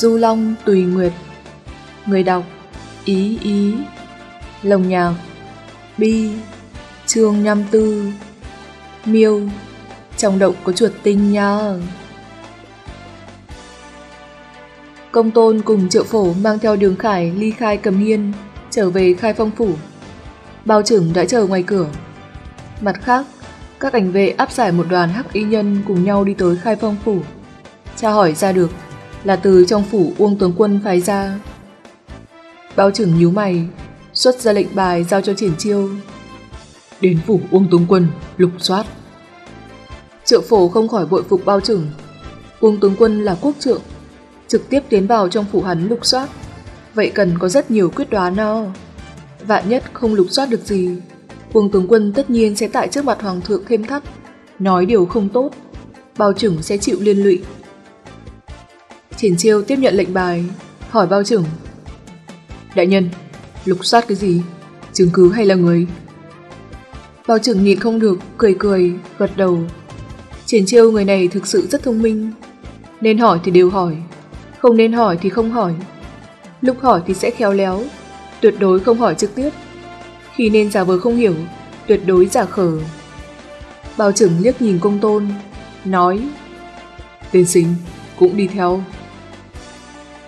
Du Long Tùy Nguyệt Người đọc Ý Ý Lồng nhạc Bi Chương 54 Miêu Trong động có chuột tinh nha Công tôn cùng triệu phổ mang theo đường khải ly khai cầm hiên trở về khai phong phủ. Bao trưởng đã chờ ngoài cửa. Mặt khác, các cảnh vệ áp giải một đoàn hắc y nhân cùng nhau đi tới khai phong phủ. Cha hỏi ra được là từ trong phủ Uông Tướng Quân phái ra. Bao trưởng nhíu mày, xuất ra lệnh bài giao cho triển chiêu. Đến phủ Uông Tướng Quân, lục soát. Triệu phổ không khỏi bội phục bao trưởng. Uông Tướng Quân là quốc trượng, trực tiếp tiến vào trong phủ hắn lục soát. Vậy cần có rất nhiều quyết đoán no. Vạn nhất không lục soát được gì, Uông Tướng Quân tất nhiên sẽ tại trước mặt Hoàng thượng thêm thắt, nói điều không tốt, bao trưởng sẽ chịu liên lụy. Triển chiêu tiếp nhận lệnh bài, hỏi bao trưởng. Đại nhân, lục soát cái gì? Chứng cứ hay là người? Bao trưởng nhìn không được, cười cười, gật đầu. Triển chiêu người này thực sự rất thông minh. Nên hỏi thì đều hỏi, không nên hỏi thì không hỏi. Lúc hỏi thì sẽ khéo léo, tuyệt đối không hỏi trực tiếp. Khi nên giả vờ không hiểu, tuyệt đối giả khờ. Bao trưởng liếc nhìn công tôn, nói Tên sinh cũng đi theo.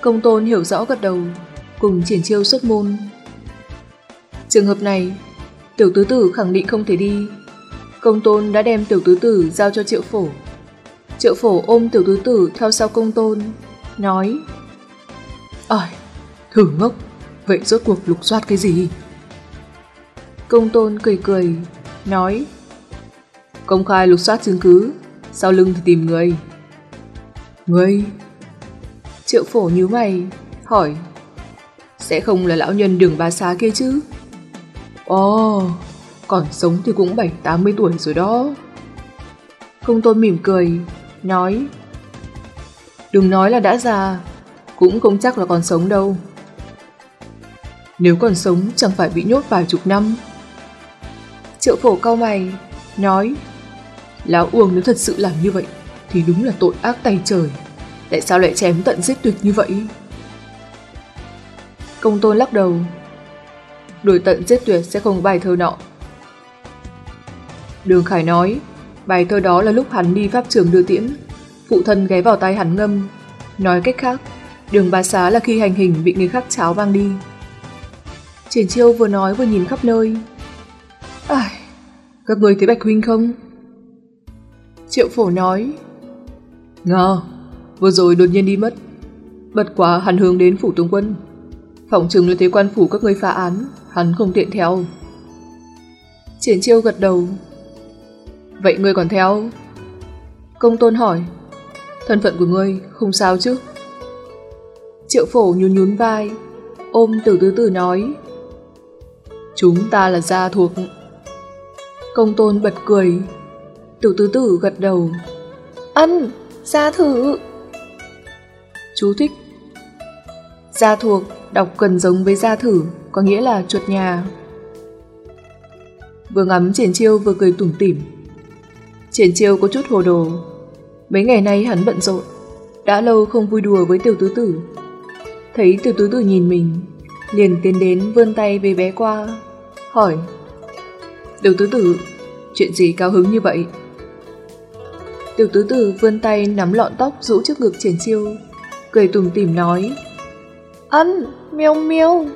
Công tôn hiểu rõ gật đầu, cùng triển chiêu xuất môn. Trường hợp này, tiểu tứ tử khẳng định không thể đi. Công tôn đã đem tiểu tứ tử giao cho triệu phổ. Triệu phổ ôm tiểu tứ tử theo sau công tôn, nói Ôi, thử ngốc, vậy rốt cuộc lục soát cái gì? Công tôn cười cười, nói Công khai lục soát chứng cứ, sau lưng thì tìm người. Người? Triệu phổ nhíu mày, hỏi Sẽ không là lão nhân đường ba xá kia chứ? Ồ, oh, còn sống thì cũng 7-80 tuổi rồi đó. Công tôn mỉm cười, nói Đừng nói là đã già, cũng không chắc là còn sống đâu. Nếu còn sống chẳng phải bị nhốt vài chục năm. Triệu phổ cau mày, nói Lão Uông nếu thật sự làm như vậy thì đúng là tội ác tay trời. Tại sao lại chém tận giết tuyệt như vậy? Công tôn lắc đầu. Đuổi tận giết tuyệt sẽ không bài thơ nọ. Đường Khải nói, bài thơ đó là lúc hắn đi pháp trường đưa tiễn. Phụ thân ghé vào tay hắn ngâm. Nói cách khác, đường bá xá là khi hành hình bị người khác cháo vang đi. Triển chiêu vừa nói vừa nhìn khắp nơi. Ai, các người thấy Bạch Huynh không? Triệu phổ nói. Ngờ, vừa rồi đột nhiên đi mất. Bật quá hắn hướng đến phủ tướng quân. Phỏng chừng là thế quan phủ các người phá án, hắn không tiện theo. Triển chiêu gật đầu. Vậy ngươi còn theo? Công tôn hỏi. Thân phận của ngươi không sao chứ? Triệu phổ nhún nhún vai, ôm từ từ từ nói. Chúng ta là gia thuộc. Công tôn bật cười. từ từ tử gật đầu. Ân, gia thử. Chú thích. Gia thuộc đọc gần giống với gia thử, có nghĩa là chuột nhà. Vừa ngắm triển chiêu vừa cười tủm tỉm. Triển chiêu có chút hồ đồ. Mấy ngày nay hắn bận rộn, đã lâu không vui đùa với tiểu tứ tử. Thấy tiểu tứ tử nhìn mình, liền tiến đến vươn tay về bé qua, hỏi. Tiểu tứ tử, chuyện gì cao hứng như vậy? Tiểu tứ tử vươn tay nắm lọn tóc rũ trước ngực triển chiêu, cười tủm tỉm nói. Ân, miêu miêu.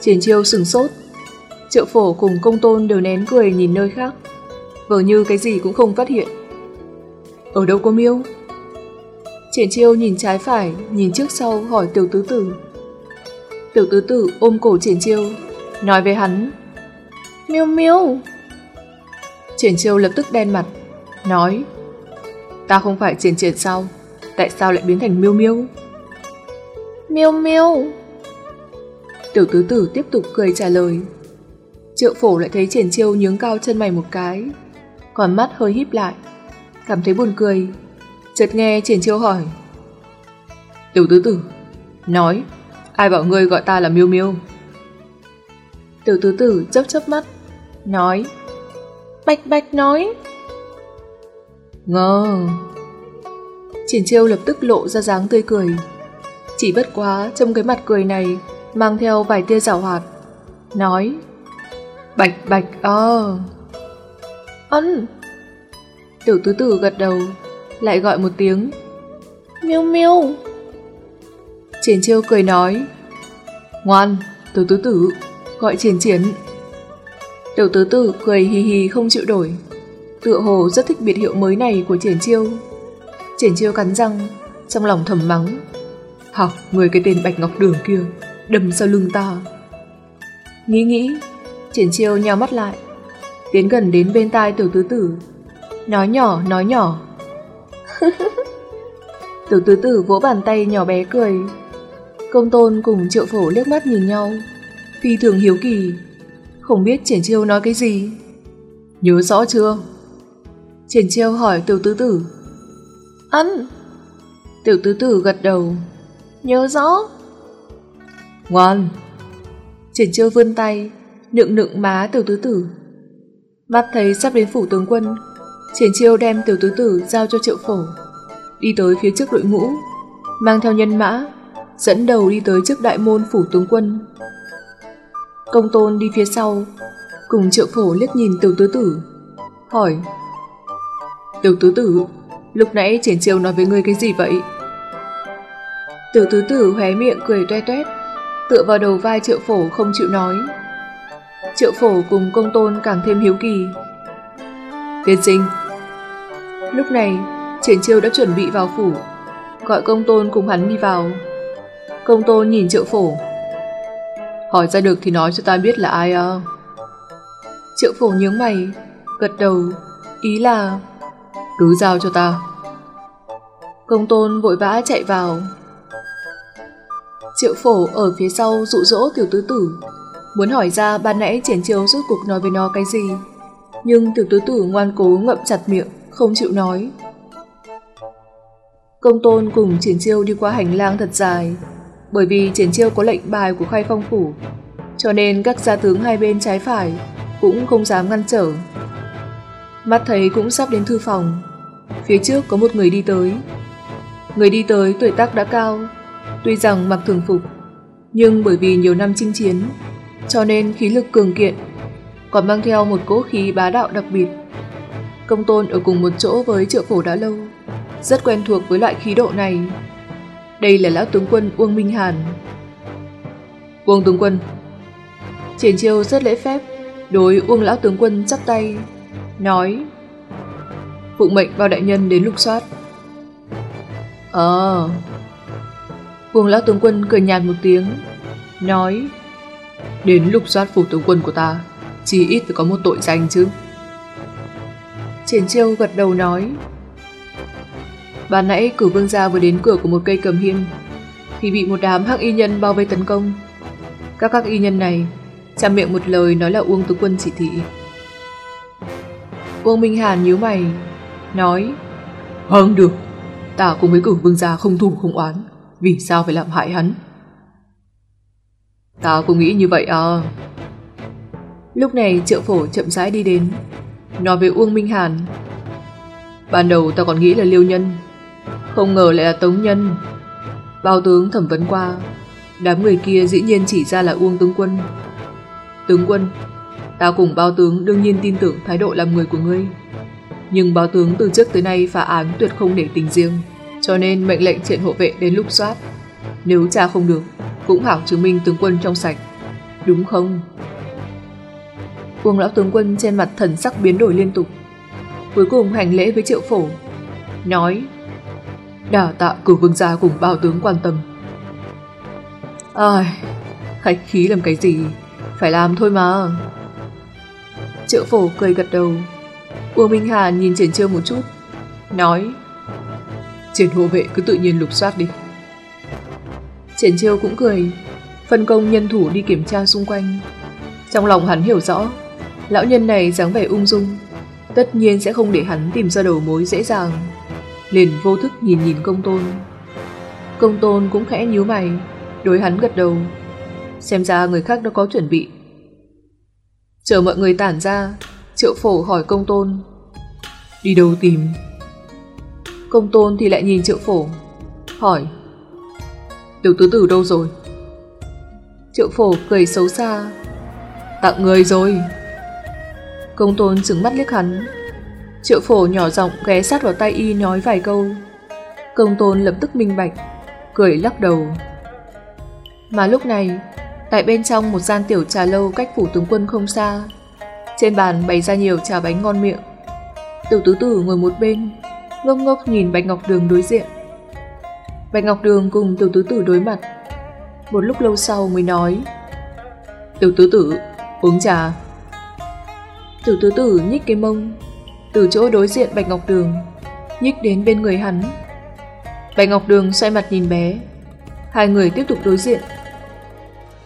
Triển chiêu sừng sốt. Triệu phổ cùng công tôn đều nén cười nhìn nơi khác. Vờ như cái gì cũng không phát hiện. Ở đâu có miêu? Triển chiêu nhìn trái phải, nhìn trước sau hỏi tiểu tứ tử. Tiểu tứ tử ôm cổ triển chiêu, nói với hắn. Miêu miêu. Triển chiêu lập tức đen mặt, nói. Ta không phải triển triển sao? Tại sao lại biến thành miêu miêu? Miêu miêu. Tiểu tứ tử tiếp tục cười trả lời. Triệu phổ lại thấy triển chiêu nhướng cao chân mày một cái, còn mắt hơi híp lại, cảm thấy buồn cười. Chợt nghe triển chiêu hỏi. Tiểu tứ tử, nói, ai bảo ngươi gọi ta là miêu miêu? Tiểu tứ tử chớp chớp mắt, nói. Bạch bạch nói. Ngờ. Triển chiêu lập tức lộ ra dáng tươi cười, Chỉ bất quá trong cái mặt cười này mang theo vài tia giảo hoạt. Nói, bạch bạch ơ. Ân. Tiểu tứ tử gật đầu, lại gọi một tiếng. Miêu miêu. Triển chiêu cười nói, ngoan, tiểu tứ tử, gọi triển triển. Tiểu tứ tử cười hì hì không chịu đổi, tựa hồ rất thích biệt hiệu mới này của triển chiêu. Triển chiêu cắn răng, trong lòng thầm mắng. Học người cái tên Bạch Ngọc Đường kia, đâm sau lưng ta. Nghĩ nghĩ, triển chiêu nhào mắt lại, tiến gần đến bên tai tiểu tứ tử. Nói nhỏ, nói nhỏ. tiểu tứ tử vỗ bàn tay nhỏ bé cười. Công tôn cùng triệu phổ liếc mắt nhìn nhau, phi thường hiếu kỳ, không biết triển chiêu nói cái gì. Nhớ rõ chưa? Triển chiêu hỏi tiểu tứ tử. Ăn! Tiểu tứ tử gật đầu. Nhớ rõ. Ngoan! Triển chiêu vươn tay, nựng nựng má tiểu tứ tử. Mắt thấy sắp đến phủ tướng quân, triển chiêu đem tiểu tứ tử giao cho triệu phổ. Đi tới phía trước đội ngũ, mang theo nhân mã, dẫn đầu đi tới trước đại môn phủ tướng quân. Công tôn đi phía sau, cùng triệu phổ liếc nhìn tiểu tứ tử, hỏi Tiểu tứ tử, lúc nãy triển chiêu nói với ngươi cái gì vậy? Tiểu tứ tử hé miệng cười toe toét, tựa vào đầu vai triệu phổ không chịu nói. Triệu phổ cùng công tôn càng thêm hiếu kỳ. Tiên sinh Lúc này, triển chiêu đã chuẩn bị vào phủ, gọi công tôn cùng hắn đi vào. Công tôn nhìn triệu phổ. Hỏi ra được thì nói cho ta biết là ai à? Triệu phổ nhướng mày, gật đầu, ý là cứ giao cho ta. Công tôn vội vã chạy vào. Triệu phổ ở phía sau dụ dỗ tiểu tứ tử, muốn hỏi ra ban nãy triển chiếu rốt cuộc nói với nó cái gì. Nhưng tiểu tứ tử ngoan cố ngậm chặt miệng, không chịu nói. Công tôn cùng triển chiêu đi qua hành lang thật dài, bởi vì triển chiêu có lệnh bài của khai phong phủ, cho nên các gia tướng hai bên trái phải cũng không dám ngăn trở. Mắt thấy cũng sắp đến thư phòng, phía trước có một người đi tới. Người đi tới tuổi tác đã cao, tuy rằng mặc thường phục, nhưng bởi vì nhiều năm chinh chiến, cho nên khí lực cường kiện, còn mang theo một cỗ khí bá đạo đặc biệt. Công tôn ở cùng một chỗ với triệu phổ đã lâu, rất quen thuộc với loại khí độ này. Đây là lão tướng quân Uông Minh Hàn. Uông tướng quân Triển chiêu rất lễ phép, đối Uông lão tướng quân chắp tay, nói. Phụ mệnh bao đại nhân đến lục soát. Ờ... vương lão tướng quân cười nhạt một tiếng, nói. Đến lục soát phủ tướng quân của ta, chỉ ít phải có một tội danh chứ. Triển chiêu gật đầu nói. Bạn nãy cử vương gia vừa đến cửa của một cây cầm hiên Thì bị một đám hắc y nhân bao vây tấn công. Các hắc y nhân này chạm miệng một lời nói là Uông tướng quân chỉ thị. Uông Minh Hàn nhíu mày, Nói Vâng được, Ta cùng với cửu vương gia không thù không oán, Vì sao phải làm hại hắn? Ta cũng nghĩ như vậy à. Lúc này triệu phổ chậm rãi đi đến, Nói với Uông Minh Hàn, Ban đầu ta còn nghĩ là liêu nhân, Không ngờ lại là tống nhân. Bao tướng thẩm vấn qua, Đám người kia dĩ nhiên chỉ ra là Uông tướng quân. Tướng quân Ta cùng bao tướng đương nhiên tin tưởng thái độ làm người của ngươi. Nhưng bao tướng từ trước tới nay phá án tuyệt không để tình riêng, Cho nên mệnh lệnh triển hộ vệ đến lúc soát. Nếu cha không được, Cũng hảo chứng minh tướng quân trong sạch. Đúng không? Uông lão tướng quân trên mặt thần sắc biến đổi liên tục. Cuối cùng hành lễ với triệu phổ, Nói Đà tạ cử vương gia cùng bao tướng quan tâm. Ai, Khách khí làm cái gì? Phải làm thôi mà. Triệu phổ cười gật đầu. Uông Minh Hà nhìn triển chiêu một chút, Nói, Triển hộ vệ cứ tự nhiên lục soát đi. Triển chiêu cũng cười, Phân công nhân thủ đi kiểm tra xung quanh. Trong lòng hắn hiểu rõ, Lão nhân này dáng vẻ ung dung, Tất nhiên sẽ không để hắn tìm ra đầu mối dễ dàng, Liền vô thức nhìn nhìn công tôn. Công tôn cũng khẽ nhíu mày, Đối hắn gật đầu, Xem ra người khác đã có chuẩn bị. Chờ mọi người tản ra Triệu phổ hỏi công tôn Đi đâu tìm Công tôn thì lại nhìn triệu phổ Hỏi Tiểu tứ tử đâu rồi? Triệu phổ cười xấu xa. Tặng người rồi. Công tôn trừng mắt liếc hắn. Triệu phổ nhỏ giọng ghé sát vào tay y nói vài câu. Công tôn lập tức minh bạch, cười lắc đầu. Mà lúc này, tại bên trong một gian tiểu trà lâu cách phủ tướng quân không xa, trên bàn bày ra nhiều trà bánh ngon miệng. Tiểu tứ tử ngồi một bên, ngốc ngốc nhìn Bạch Ngọc Đường đối diện. Bạch Ngọc Đường cùng tiểu tứ tử đối mặt. Một lúc lâu sau mới nói Tiểu tứ tử, uống trà. Tiểu tứ tử nhích cái mông, từ chỗ đối diện Bạch Ngọc Đường, nhích đến bên người hắn. Bạch Ngọc Đường xoay mặt nhìn bé, hai người tiếp tục đối diện.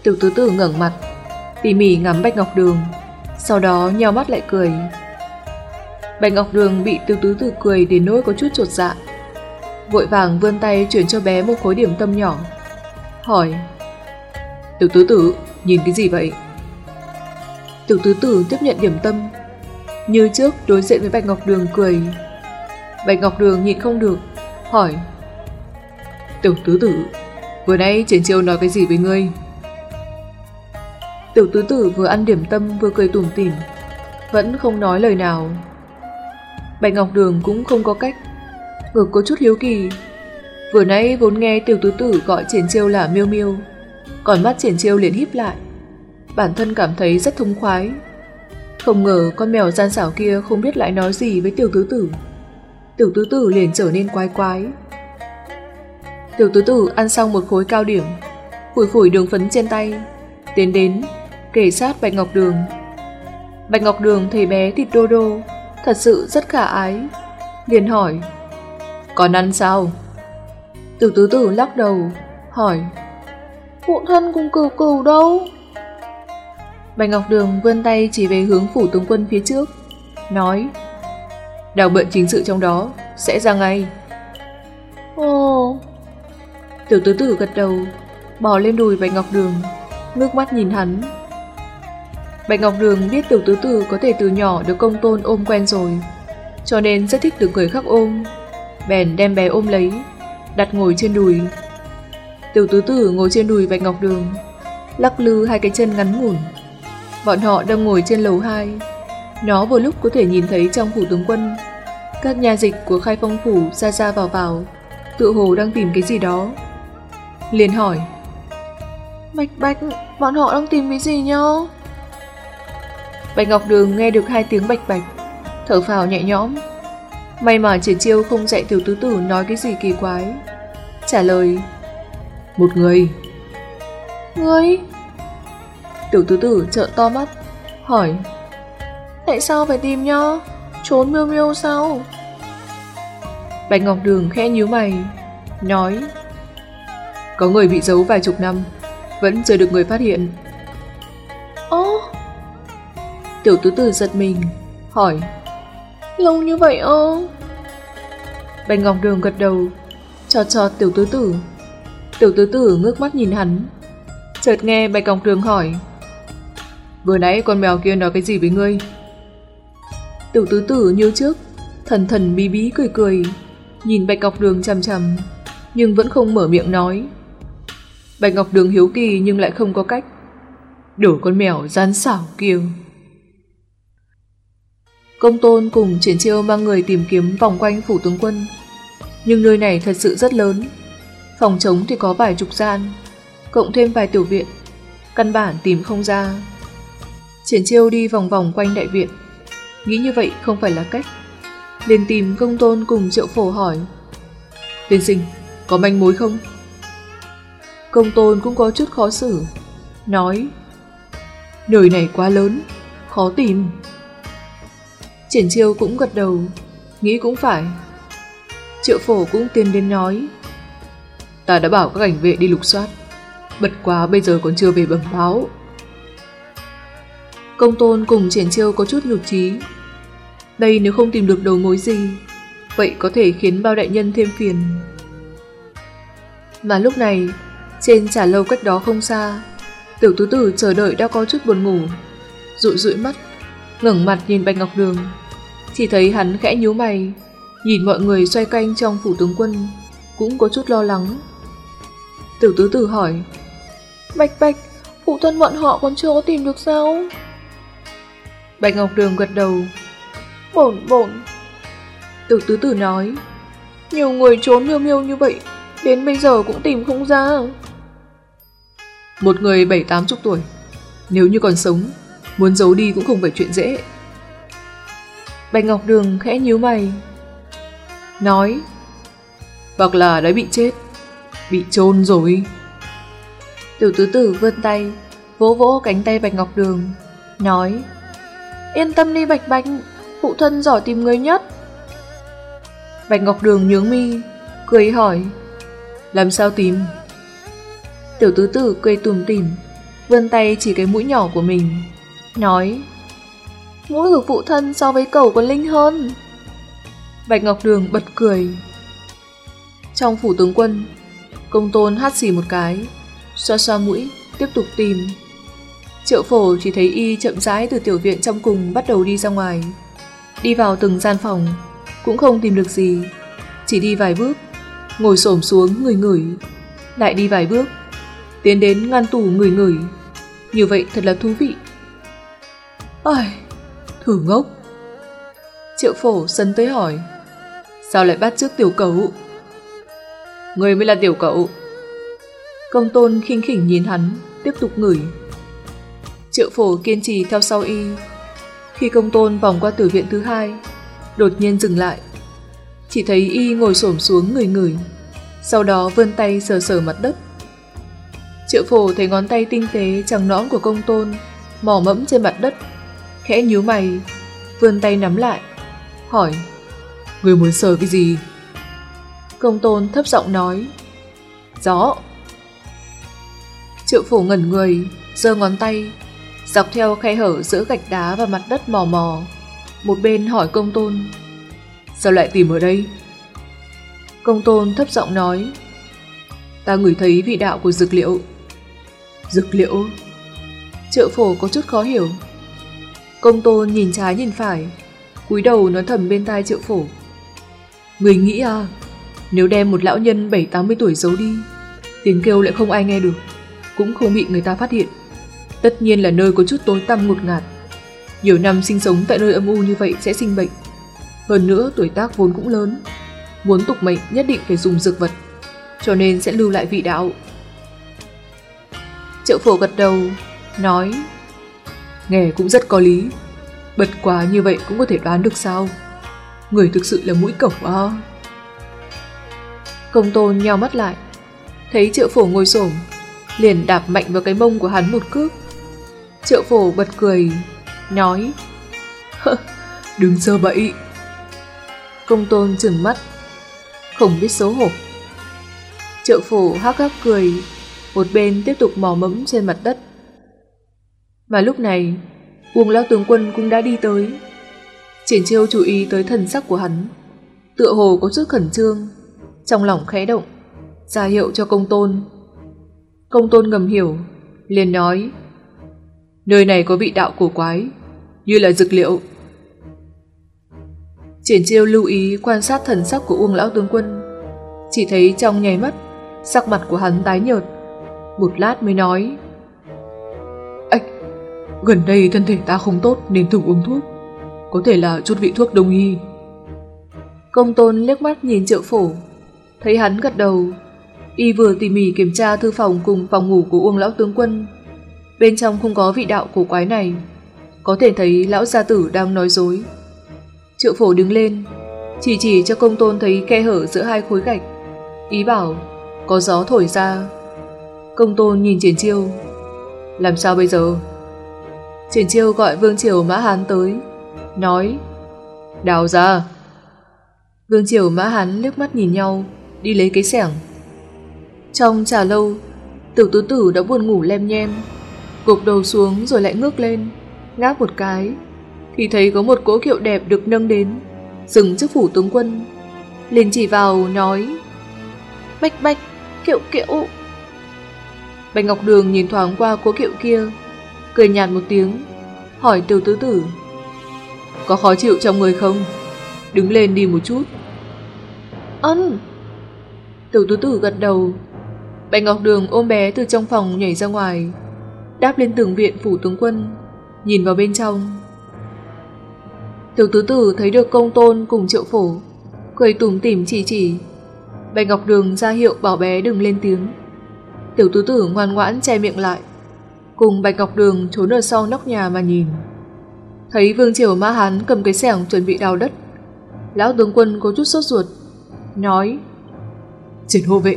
Tiểu tứ tử ngẩng mặt, tỉ mỉ ngắm Bạch Ngọc Đường, sau đó nheo mắt lại cười. Bạch Ngọc Đường bị tiểu tứ tử cười đến nỗi có chút trột dạ. Vội vàng vươn tay chuyển cho bé một khối điểm tâm nhỏ. Hỏi. Tiểu tứ tử, nhìn cái gì vậy? Tiểu tứ tử tiếp nhận điểm tâm. Như trước đối diện với Bạch Ngọc Đường cười. Bạch Ngọc Đường nhịn không được, hỏi. Tiểu tứ tử, vừa nãy Triển Chiêu nói cái gì với ngươi? Tiểu tứ tử vừa ăn điểm tâm vừa cười tủm tỉm, vẫn không nói lời nào. Bạch Ngọc Đường cũng không có cách, ngược có chút hiếu kỳ. Vừa nãy vốn nghe tiểu tứ tử gọi Triển Chiêu là miêu miêu, còn mắt Triển Chiêu liền híp lại. Bản thân cảm thấy rất thông khoái. Không ngờ con mèo gian xảo kia không biết lại nói gì với tiểu tứ tử. Tiểu tứ tử liền trở nên quái quái. Tiểu tứ tử ăn xong một khối cao điểm, phủi phủi đường phấn trên tay, tiến đến, kể sát Bạch Ngọc Đường. Bạch Ngọc Đường thấy bé thịt đô đô, thật sự rất khả ái. Liền hỏi, còn ăn sao? Tiểu tứ tử lắc đầu, hỏi, phụ thân cùng cửu cửu đâu? Bạch Ngọc Đường vươn tay chỉ về hướng phủ tướng quân phía trước, nói, đào bận chính sự trong đó, sẽ ra ngay. Ồ, Tiểu tứ tử gật đầu, bò lên đùi Bạch Ngọc Đường, ngước mắt nhìn hắn. Bạch Ngọc Đường biết tiểu tứ tử có thể từ nhỏ được công tôn ôm quen rồi, cho nên rất thích được người khác ôm. Bèn đem bé ôm lấy, đặt ngồi trên đùi. Tiểu tứ tử ngồi trên đùi Bạch Ngọc Đường, lắc lư hai cái chân ngắn ngủn. Bọn họ đang ngồi trên lầu 2. Nó vừa lúc có thể nhìn thấy trong phủ tướng quân, các nhà dịch của khai phong phủ ra ra vào vào, tự hồ đang tìm cái gì đó liền hỏi Bạch Bạch, bọn họ đang tìm cái gì nhau? Bạch Ngọc Đường nghe được hai tiếng bạch bạch, thở phào nhẹ nhõm. May mà triển chiêu không dạy tiểu tứ tử nói cái gì kỳ quái. Trả lời Một người Người Tiểu tứ tử trợn to mắt Hỏi Tại sao phải tìm nhau? Trốn miêu miêu sao? Bạch Ngọc Đường khẽ nhíu mày Nói có người bị giấu vài chục năm Vẫn chưa được người phát hiện Ồ Tiểu tứ tử giật mình, Hỏi, Lâu như vậy ơ Bạch Ngọc Đường gật đầu, Cho cho, tiểu tứ tử Tiểu tứ tử ngước mắt nhìn hắn, Chợt nghe Bạch Ngọc Đường hỏi, Vừa nãy con mèo kia nói cái gì với ngươi Tiểu tứ tử như trước, Thần thần bí bí cười cười, Nhìn Bạch Ngọc Đường chằm chằm, Nhưng vẫn không mở miệng nói Bạch Ngọc Đường hiếu kỳ nhưng lại không có cách. Đổ con mèo gian xảo kia. Công tôn cùng triển chiêu mang người tìm kiếm vòng quanh phủ tướng quân. Nhưng nơi này thật sự rất lớn. Phòng trống thì có vài chục gian, cộng thêm vài tiểu viện. Căn bản tìm không ra. Triển chiêu đi vòng vòng quanh đại viện. Nghĩ như vậy không phải là cách. liền tìm công tôn cùng triệu phổ hỏi. Tiên sinh, có manh mối không? Công tôn cũng có chút khó xử. Nói, nơi này quá lớn, khó tìm. Triển chiêu cũng gật đầu, nghĩ cũng phải. Triệu phổ cũng tiến đến nói, ta đã bảo các cảnh vệ đi lục soát, bật quá bây giờ còn chưa về bẩm báo. Công tôn cùng triển chiêu có chút nhục trí. Đây nếu không tìm được đầu mối gì, vậy có thể khiến bao đại nhân thêm phiền. Mà lúc này, trên trả lâu cách đó không xa, tiểu tứ tử chờ đợi đã có chút buồn ngủ, rụi rụi mắt, ngẩng mặt nhìn Bạch Ngọc Đường. Chỉ thấy hắn khẽ nhíu mày, nhìn mọi người xoay canh trong phủ tướng quân, cũng có chút lo lắng. Tiểu tứ tử hỏi. Bạch bạch, phụ thân bọn họ còn chưa có tìm được sao? Bạch Ngọc Đường gật đầu. Bổn bổn. Tiểu tứ tử nói. Nhiều người trốn miêu miêu như vậy, đến bây giờ cũng tìm không ra. Một người bảy tám chục tuổi, nếu như còn sống, muốn giấu đi cũng không phải chuyện dễ. Bạch Ngọc Đường khẽ nhíu mày. Nói. Hoặc là đã bị chết, bị chôn rồi. Tiểu tứ tử vươn tay, vỗ vỗ cánh tay Bạch Ngọc Đường, nói Yên tâm đi Bạch Bạch, phụ thân giỏi tìm người nhất. Bạch Ngọc Đường nhướng mi, cười hỏi Làm sao tìm? Tiểu tứ tử cười tùm tìm, vươn tay chỉ cái mũi nhỏ của mình, nói Mũi của phụ thân so với cầu còn linh hơn. Bạch Ngọc Đường bật cười. Trong phủ tướng quân, công tôn hát xì một cái, xoa xoa mũi, tiếp tục tìm. Triệu phổ chỉ thấy y chậm rãi từ tiểu viện trong cùng bắt đầu đi ra ngoài. Đi vào từng gian phòng, cũng không tìm được gì. Chỉ đi vài bước, ngồi xổm xuống người ngửi. Lại đi vài bước, tiến đến ngăn tủ người ngửi. Như vậy thật là thú vị. Ai, thử ngốc. Triệu phổ sân tới hỏi, sao lại bắt trước tiểu cậu Người mới là tiểu cậu. Công tôn khinh khỉnh nhìn hắn, tiếp tục ngửi. Triệu phổ kiên trì theo sau y. Khi công tôn vòng qua tử viện thứ hai, đột nhiên dừng lại. Chỉ thấy y ngồi xổm xuống người người sau đó vươn tay sờ sờ mặt đất. Triệu phổ thấy ngón tay tinh tế trắng nõn của công tôn mò mẫm trên mặt đất, khẽ nhíu mày, vươn tay nắm lại, hỏi Người muốn sờ cái gì? Công tôn thấp giọng nói Gió. Triệu phổ ngẩn người giơ ngón tay Dọc theo khe hở giữa gạch đá và mặt đất mò mò. Một bên hỏi công tôn Sao lại tìm ở đây? Công tôn thấp giọng nói Ta ngửi thấy vị đạo của dược liệu. Dược liệu? Triệu phổ có chút khó hiểu. Công tôn nhìn trái nhìn phải, cúi đầu nói thầm bên tai triệu phổ. Người nghĩ à Nếu đem một lão nhân 7-80 tuổi giấu đi, Tiếng kêu lại không ai nghe được, Cũng không bị người ta phát hiện. Tất nhiên là nơi có chút tối tăm ngột ngạt. Nhiều năm sinh sống tại nơi âm u như vậy sẽ sinh bệnh. Hơn nữa tuổi tác vốn cũng lớn, Muốn tục mệnh nhất định phải dùng dược vật, Cho nên sẽ lưu lại vị đạo. Triệu phổ gật đầu, Nói Nghe cũng rất có lý. Bật quá như vậy cũng có thể đoán được sao? Người thực sự là mũi cổng à? Công tôn nheo mắt lại. Thấy triệu phổ ngồi xổm, Liền đạp mạnh vào cái mông của hắn một cước. Triệu phổ bật cười, Nói Đừng sơ bậy Công tôn trừng mắt, Không biết xấu hổ. Triệu phổ hắc hắc cười, Một bên tiếp tục mò mẫm trên mặt đất. Mà lúc này, Uông lão tướng quân cũng đã đi tới. Triển chiêu chú ý tới thần sắc của hắn, Tựa hồ có chút khẩn trương, Trong lòng khẽ động, ra hiệu cho công tôn. Công tôn ngầm hiểu, liền nói, Nơi này có vị đạo cổ quái, Như là dược liệu. Triển chiêu lưu ý quan sát thần sắc của Uông lão tướng quân, Chỉ thấy trong nháy mắt, Sắc mặt của hắn tái nhợt, Một lát mới nói Gần đây thân thể ta không tốt nên thường uống thuốc. Có thể là chút vị thuốc đông y. Công tôn liếc mắt nhìn triệu phổ. Thấy hắn gật đầu. Y vừa tỉ mỉ kiểm tra thư phòng cùng phòng ngủ của Uông lão tướng quân. Bên trong không có vị đạo cổ quái này. Có thể thấy lão gia tử đang nói dối. Triệu phổ đứng lên, Chỉ chỉ cho công tôn thấy khe hở giữa hai khối gạch. Ý bảo, Có gió thổi ra. Công tôn nhìn triển chiêu. Làm sao bây giờ? Triển chiêu gọi Vương Triều Mã Hán tới, Nói, Đào ra Vương Triều Mã Hán liếc mắt nhìn nhau, Đi lấy cái sẻng. Trong trà lâu, Tiểu tứ tử đã buồn ngủ lem nhem, Gục đầu xuống rồi lại ngước lên, Ngáp một cái, Thì thấy có một cỗ kiệu đẹp được nâng đến, Dừng trước phủ tướng quân, liền chỉ vào, nói, bách bách, kiệu kiệu. Bạch Ngọc Đường nhìn thoáng qua cỗ kiệu kia Cười nhạt một tiếng Hỏi tiểu tứ tử Có khó chịu trong người không Đứng lên đi một chút Ân Tiểu tứ tử gật đầu Bạch Ngọc Đường ôm bé từ trong phòng nhảy ra ngoài, đáp lên tường viện phủ tướng quân, nhìn vào bên trong. Tiểu tứ tử thấy được công tôn cùng triệu phổ, cười tủm tỉm chỉ chỉ. Bạch Ngọc Đường ra hiệu bảo bé đừng lên tiếng. Tiểu tứ tử ngoan ngoãn che miệng lại, cùng Bạch Ngọc Đường trốn ở sau nóc nhà mà nhìn. Thấy Vương Triều Ma Hán cầm cái xẻng chuẩn bị đào đất, lão tướng quân có chút sốt ruột, nói Triển hộ vệ,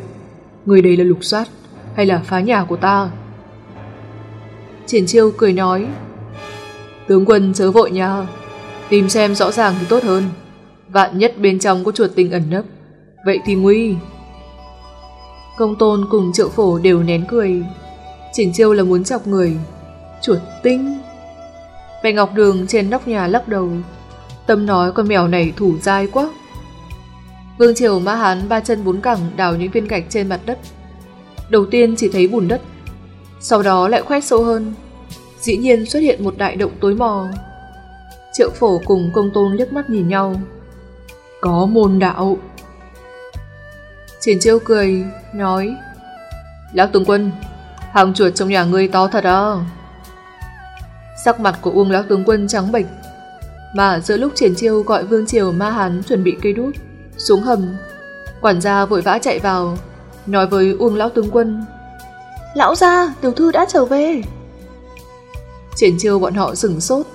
người đây là lục soát hay là phá nhà của ta? Triển chiêu cười nói Tướng quân chớ vội nha Tìm xem rõ ràng thì tốt hơn Vạn nhất bên trong có chuột tinh ẩn nấp Vậy thì nguy Công tôn cùng triệu phổ đều nén cười Triển chiêu là muốn chọc người. Chuột tinh. Bạch Ngọc Đường trên nóc nhà lắc đầu. Tâm nói con mèo này thủ dai quá. Vương Triều Ma Hán, ba chân bốn cẳng đào những viên gạch trên mặt đất. Đầu tiên chỉ thấy bùn đất, Sau đó lại khoét sâu hơn. Dĩ nhiên xuất hiện một đại động tối mò. Triệu phổ cùng công tôn liếc mắt nhìn nhau. Có môn đạo. Triển chiêu cười, Nói, Lão tướng quân Hàng chuột trong nhà ngươi to thật à? Sắc mặt của Uông Lão tướng quân trắng bệch Mà giữa lúc triển chiêu gọi Vương Triều Ma Hán chuẩn bị cây đút Xuống hầm Quản gia vội vã chạy vào Nói với Uông Lão tướng quân Lão gia, tiểu thư đã trở về. Triển chiêu bọn họ sửng sốt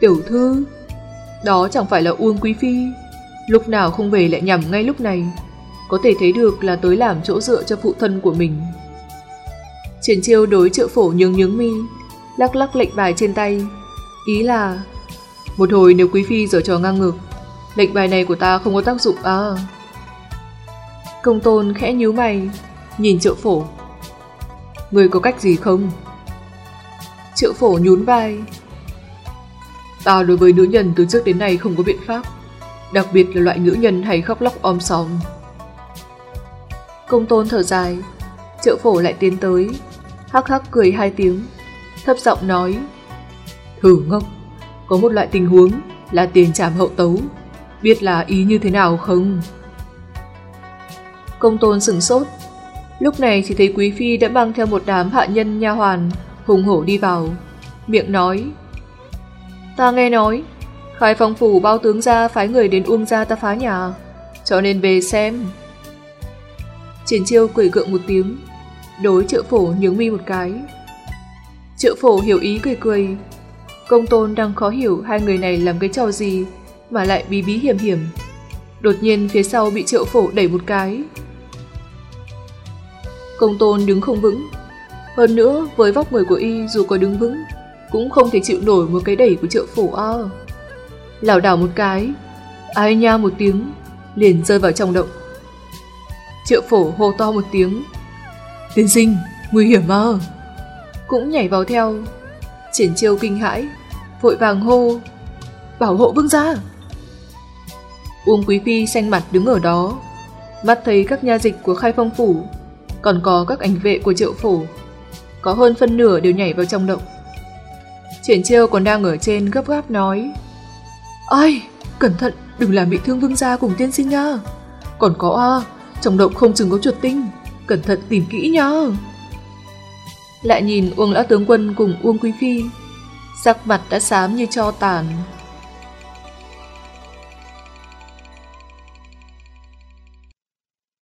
Tiểu thư Đó chẳng phải là Uông Quý Phi Lúc nào không về lại nhằm ngay lúc này Có thể thấy được là tới làm chỗ dựa cho phụ thân của mình Triển chiêu đối triệu phổ nhướng nhướng mi, Lắc lắc lệnh bài trên tay. Ý là, Một hồi nếu Quý Phi giở trò ngang ngược, Lệnh bài này của ta không có tác dụng à? Công tôn khẽ nhíu mày, Nhìn triệu phổ. Người có cách gì không? Triệu phổ nhún vai. Ta đối với nữ nhân từ trước đến nay không có biện pháp, Đặc biệt là loại nữ nhân hay khóc lóc om sòm. Công tôn thở dài Triệu phổ lại tiến tới. Hắc hắc cười hai tiếng Thấp giọng nói Thử ngốc Có một loại tình huống là tiền trảm hậu tấu Biết là ý như thế nào không Công tôn sửng sốt Lúc này chỉ thấy Quý Phi đã mang theo một đám hạ nhân nha hoàn hùng hổ đi vào, miệng nói Ta nghe nói, khai phong phủ bao tướng ra phái người đến Uông gia ta phá nhà, cho nên về xem. Triển chiêu cười gượng một tiếng, đối triệu phổ nhướng mi một cái. Triệu phổ hiểu ý cười cười, công tôn đang khó hiểu hai người này làm cái trò gì mà lại bí bí hiểm hiểm. Đột nhiên phía sau bị triệu phổ đẩy một cái. Công tôn đứng không vững, hơn nữa, với vóc người của y dù có đứng vững, cũng không thể chịu nổi một cái đẩy của triệu phổ a. Lảo đảo một cái, ai nha một tiếng, liền rơi vào trong động. Triệu phổ hô to một tiếng. Tiên sinh, nguy hiểm mơ Cũng nhảy vào theo. Triển chiêu kinh hãi, vội vàng hô. Bảo hộ vương gia. Uông Quý Phi xanh mặt đứng ở đó, mắt thấy các nha dịch của khai phong phủ, còn có các ảnh vệ của triệu phủ có hơn phân nửa đều nhảy vào trong động. Triển chiêu còn đang ở trên gấp gáp nói Ai, cẩn thận, đừng làm bị thương vương gia cùng tiên sinh nha. Còn có a, trong động không chừng có chuột tinh, cẩn thận tìm kỹ nhá Lại nhìn Uông Lão Tướng Quân cùng Uông Quý Phi, sắc mặt đã xám như cho tàn.